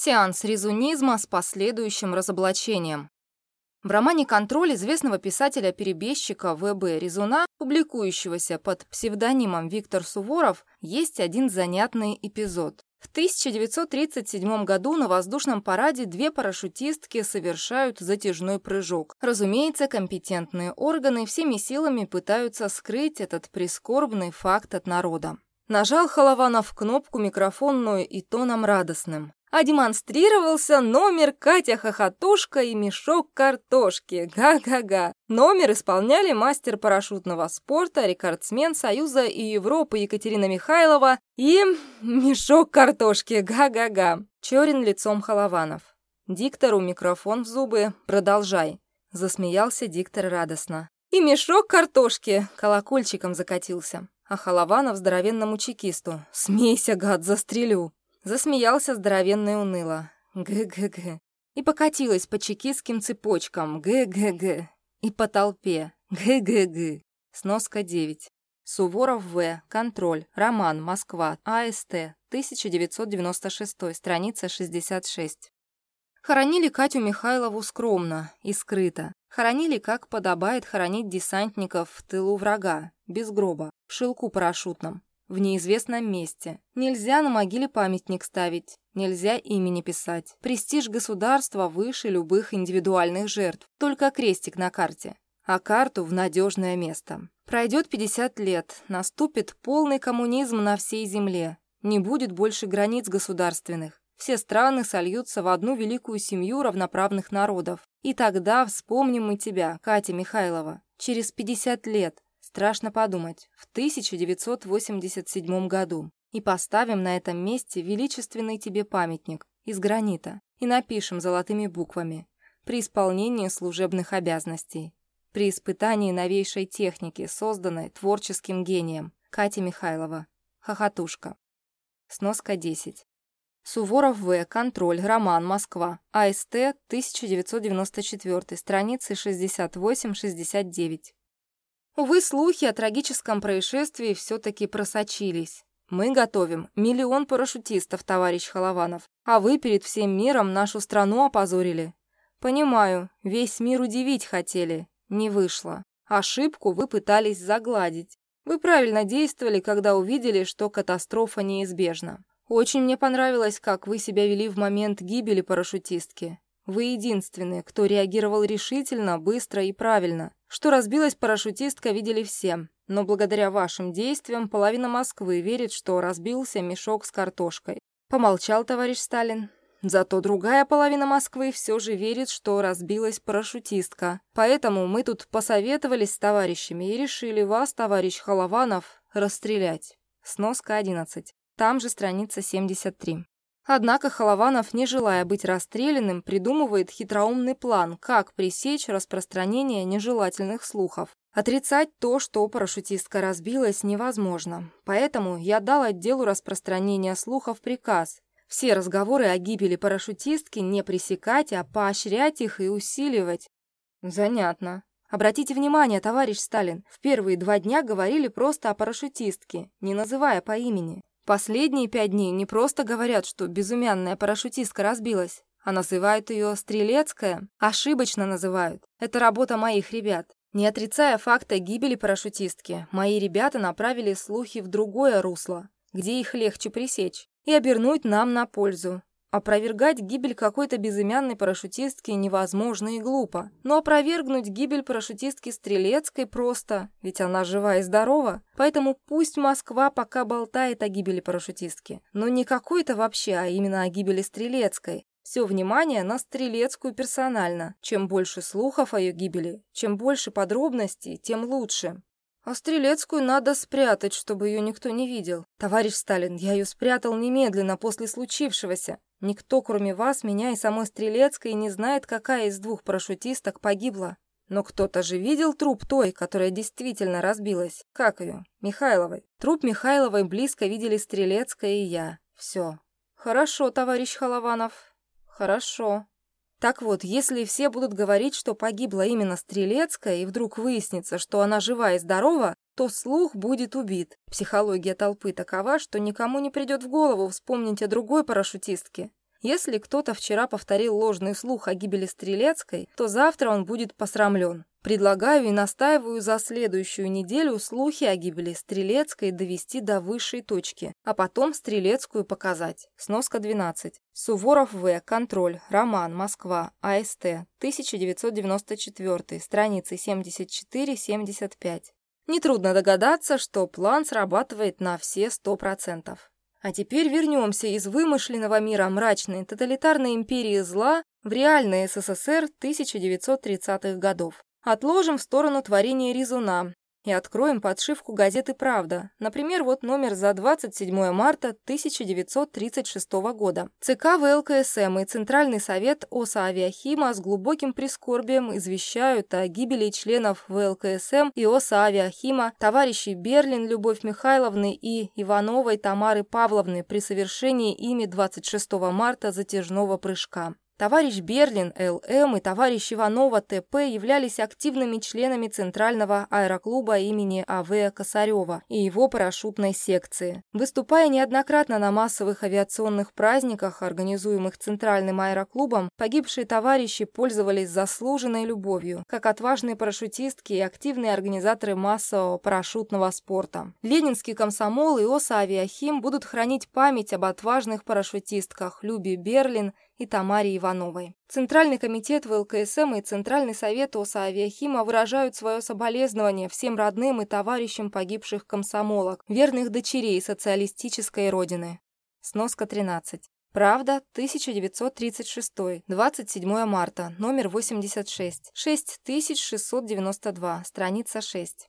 Сеанс резунизма с последующим разоблачением. В романе «Контроль» известного писателя-перебежчика В.Б. Резуна, публикующегося под псевдонимом Виктор Суворов, есть один занятный эпизод. В 1937 году на воздушном параде две парашютистки совершают затяжной прыжок. Разумеется, компетентные органы всеми силами пытаются скрыть этот прискорбный факт от народа. Нажал Холованов кнопку микрофонную и тоном радостным а демонстрировался номер Катя-хохотушка и мешок картошки. Га-га-га. Номер исполняли мастер парашютного спорта, рекордсмен Союза и Европы Екатерина Михайлова и мешок картошки. Га-га-га. Чорин лицом Холованов. Диктору микрофон в зубы. Продолжай. Засмеялся диктор радостно. И мешок картошки колокольчиком закатился. А Холованов здоровенному чекисту. «Смейся, гад, застрелю!» Засмеялся здоровенно и уныло. Г-г-г. И покатилась по чекистским цепочкам. Г-г-г. И по толпе. Г-г-г. Сноска 9. Суворов В. Контроль. Роман. Москва. АСТ. 1996. Страница 66. Хоронили Катю Михайлову скромно и скрыто. Хоронили, как подобает хоронить десантников в тылу врага, без гроба, в шелку парашютном в неизвестном месте. Нельзя на могиле памятник ставить, нельзя имени писать. Престиж государства выше любых индивидуальных жертв, только крестик на карте, а карту в надежное место. Пройдет 50 лет, наступит полный коммунизм на всей земле. Не будет больше границ государственных. Все страны сольются в одну великую семью равноправных народов. И тогда вспомним мы тебя, Катя Михайлова, через 50 лет, Страшно подумать, в 1987 году. И поставим на этом месте величественный тебе памятник из гранита и напишем золотыми буквами при исполнении служебных обязанностей, при испытании новейшей техники, созданной творческим гением Катя Михайлова. Хохотушка. Сноска 10. Суворов В. Контроль. Роман. Москва. АСТ. 1994. Страницы 68-69. Увы, слухи о трагическом происшествии все-таки просочились. Мы готовим миллион парашютистов, товарищ Холованов, а вы перед всем миром нашу страну опозорили. Понимаю, весь мир удивить хотели. Не вышло. Ошибку вы пытались загладить. Вы правильно действовали, когда увидели, что катастрофа неизбежна. Очень мне понравилось, как вы себя вели в момент гибели парашютистки. Вы единственные, кто реагировал решительно, быстро и правильно. Что разбилась парашютистка, видели все. Но благодаря вашим действиям половина Москвы верит, что разбился мешок с картошкой. Помолчал товарищ Сталин. Зато другая половина Москвы все же верит, что разбилась парашютистка. Поэтому мы тут посоветовались с товарищами и решили вас, товарищ Холованов, расстрелять. Сноска 11. Там же страница 73. Однако Холованов, не желая быть расстрелянным, придумывает хитроумный план, как пресечь распространение нежелательных слухов. Отрицать то, что парашютистка разбилась, невозможно. Поэтому я дал отделу распространения слухов приказ. Все разговоры о гибели парашютистки не пресекать, а поощрять их и усиливать. Занятно. Обратите внимание, товарищ Сталин, в первые два дня говорили просто о парашютистке, не называя по имени. Последние пять дней не просто говорят, что безымянная парашютистка разбилась, а называют ее Стрелецкая. Ошибочно называют. Это работа моих ребят. Не отрицая факта гибели парашютистки, мои ребята направили слухи в другое русло, где их легче пресечь, и обернуть нам на пользу. Опровергать гибель какой-то безымянной парашютистки невозможно и глупо. Но опровергнуть гибель парашютистки Стрелецкой просто, ведь она жива и здорова. Поэтому пусть Москва пока болтает о гибели парашютистки. Но не какой-то вообще, а именно о гибели Стрелецкой. Все внимание на Стрелецкую персонально. Чем больше слухов о ее гибели, чем больше подробностей, тем лучше. А Стрелецкую надо спрятать, чтобы ее никто не видел. Товарищ Сталин, я ее спрятал немедленно после случившегося. Никто, кроме вас, меня и самой Стрелецкой, не знает, какая из двух парашютисток погибла. Но кто-то же видел труп той, которая действительно разбилась. Как ее? Михайловой. Труп Михайловой близко видели Стрелецкая и я. Все. Хорошо, товарищ Холованов. Хорошо. Так вот, если все будут говорить, что погибла именно Стрелецкая, и вдруг выяснится, что она жива и здорова, то слух будет убит. Психология толпы такова, что никому не придет в голову вспомнить о другой парашютистке. Если кто-то вчера повторил ложный слух о гибели Стрелецкой, то завтра он будет посрамлен. Предлагаю и настаиваю за следующую неделю слухи о гибели Стрелецкой довести до высшей точки, а потом Стрелецкую показать. Сноска 12. Суворов В. Контроль. Роман. Москва. АСТ. 1994. Страницы 74-75. Нетрудно догадаться, что план срабатывает на все 100%. А теперь вернемся из вымышленного мира мрачной тоталитарной империи зла в реальный СССР 1930-х годов. Отложим в сторону творения Резуна и откроем подшивку газеты «Правда». Например, вот номер за 27 марта 1936 года. ЦК ВЛКСМ и Центральный совет ОСА «Авиахима» с глубоким прискорбием извещают о гибели членов ВЛКСМ и ОСА «Авиахима» товарищей Берлин Любовь Михайловны и Ивановой Тамары Павловны при совершении ими 26 марта затяжного прыжка. Товарищ Берлин, ЛМ и товарищ Иванова, ТП являлись активными членами Центрального аэроклуба имени А.В. Косарева и его парашютной секции. Выступая неоднократно на массовых авиационных праздниках, организуемых Центральным аэроклубом, погибшие товарищи пользовались заслуженной любовью, как отважные парашютистки и активные организаторы массового парашютного спорта. Ленинский комсомол и ОСА «Авиахим» будут хранить память об отважных парашютистках Любе Берлин и Тамаре Ивановой. Центральный комитет ВЛКСМ и Центральный совет ОСА «Авиахима» выражают свое соболезнование всем родным и товарищам погибших комсомолок, верных дочерей социалистической родины. Сноска 13. Правда, 1936, 27 марта, номер 86, 6692, страница 6.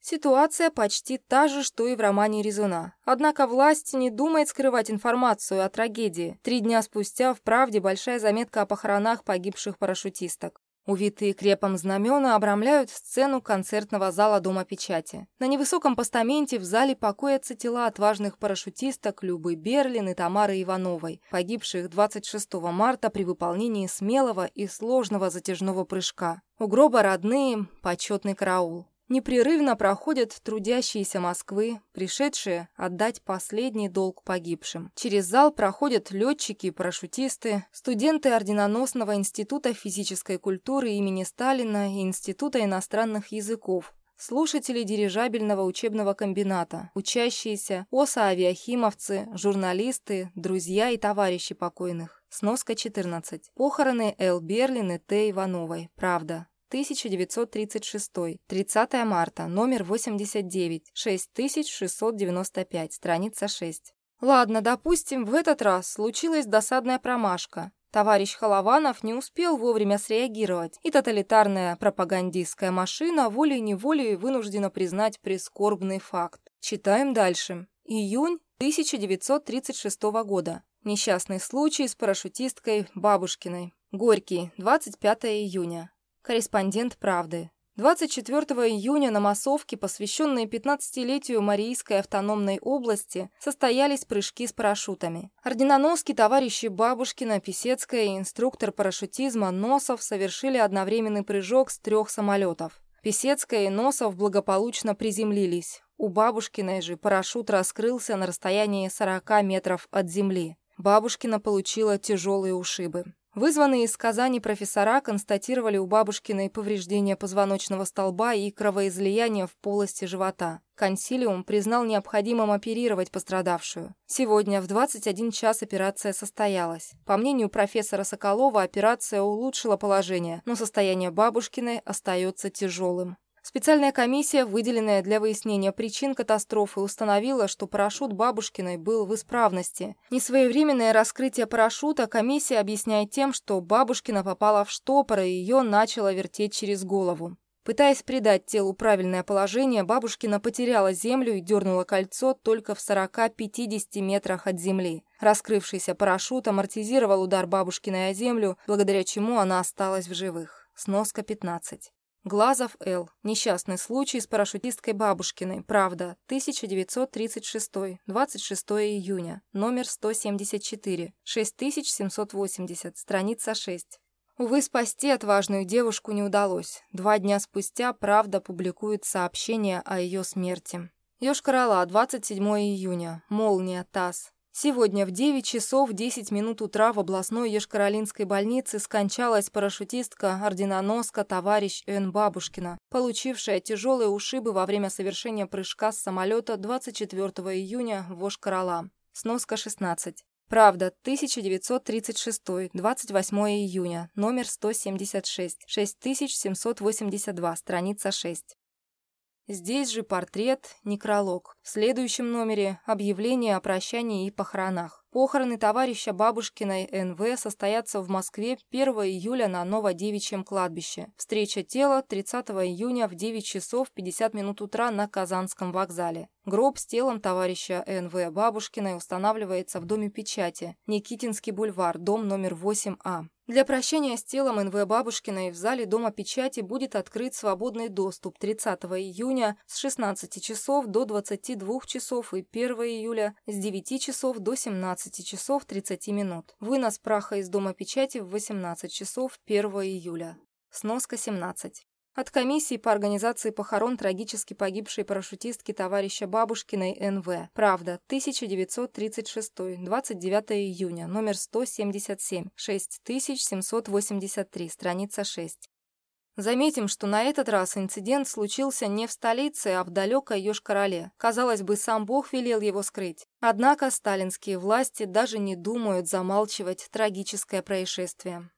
Ситуация почти та же, что и в романе Резуна. Однако власть не думает скрывать информацию о трагедии. Три дня спустя в «Правде» большая заметка о похоронах погибших парашютисток. Увитые крепом знамена обрамляют сцену концертного зала Дома печати. На невысоком постаменте в зале покоятся тела отважных парашютисток Любы Берлин и Тамары Ивановой, погибших 26 марта при выполнении смелого и сложного затяжного прыжка. У гроба родные, почетный караул. Непрерывно проходят трудящиеся Москвы, пришедшие отдать последний долг погибшим. Через зал проходят летчики и парашютисты, студенты Орденоносного института физической культуры имени Сталина и Института иностранных языков, слушатели дирижабельного учебного комбината, учащиеся, оса-авиахимовцы, журналисты, друзья и товарищи покойных. Сноска 14. Похороны Эл Берлин и Т. Ивановой. Правда. 1936, 30 марта, номер 89, 6695, страница 6. Ладно, допустим, в этот раз случилась досадная промашка. Товарищ Холованов не успел вовремя среагировать, и тоталитарная пропагандистская машина волей-неволей вынуждена признать прискорбный факт. Читаем дальше. Июнь 1936 года. Несчастный случай с парашютисткой Бабушкиной. Горький, 25 июня. Корреспондент «Правды». 24 июня на массовке, посвященной 15-летию Марийской автономной области, состоялись прыжки с парашютами. Орденоносцы товарищи Бабушкина, Писецкая и инструктор парашютизма Носов совершили одновременный прыжок с трех самолетов. Писецкая и Носов благополучно приземлились. У Бабушкиной же парашют раскрылся на расстоянии 40 метров от земли. Бабушкина получила тяжелые ушибы. Вызванные из Казани профессора констатировали у бабушкиной повреждения позвоночного столба и кровоизлияние в полости живота. Консилиум признал необходимым оперировать пострадавшую. Сегодня в 21 час операция состоялась. По мнению профессора Соколова, операция улучшила положение, но состояние бабушкиной остается тяжелым. Специальная комиссия, выделенная для выяснения причин катастрофы, установила, что парашют Бабушкиной был в исправности. Несвоевременное раскрытие парашюта комиссия объясняет тем, что Бабушкина попала в штопор и ее начало вертеть через голову. Пытаясь придать телу правильное положение, Бабушкина потеряла землю и дернула кольцо только в 40-50 метрах от земли. Раскрывшийся парашют амортизировал удар Бабушкиной о землю, благодаря чему она осталась в живых. Сноска 15. Глазов Л. Несчастный случай с парашютисткой Бабушкиной. Правда. 1936. 26 июня. Номер 174. 6780. Страница 6. Увы, спасти отважную девушку не удалось. Два дня спустя «Правда» публикует сообщение о ее смерти. Ёж-Карала, 27 июня. Молния, ТАСС. Сегодня в 9 часов 10 минут утра в областной Ешкаролинской больнице скончалась парашютистка-орденоноска товарищ Н. Бабушкина, получившая тяжелые ушибы во время совершения прыжка с самолета 24 июня в Ошкарала. Сноска 16. Правда, 1936, 28 июня, номер 176, 6782, страница 6. Здесь же портрет, некролог. В следующем номере объявление о прощании и похоронах. Похороны товарища бабушкиной НВ состоятся в Москве 1 июля на Новодевичьем кладбище. Встреча тела 30 июня в 9 часов 50 минут утра на Казанском вокзале. Гроб с телом товарища НВ Бабушкиной устанавливается в Доме печати, Никитинский бульвар, дом номер 8А. Для прощания с телом НВ Бабушкиной в зале Дома печати будет открыт свободный доступ 30 июня с 16 часов до 22 часов и 1 июля с 9 часов до 17 часов 30 минут. Вынос праха из Дома печати в 18 часов 1 июля. Сноска 17. От комиссии по организации похорон трагически погибшей парашютистки товарища Бабушкиной Н.В. Правда, 1936, 29 июня, номер 177, 6783, страница 6. Заметим, что на этот раз инцидент случился не в столице, а в далекой Йошкар-Оле. Казалось бы, сам Бог велел его скрыть. Однако сталинские власти даже не думают замалчивать трагическое происшествие.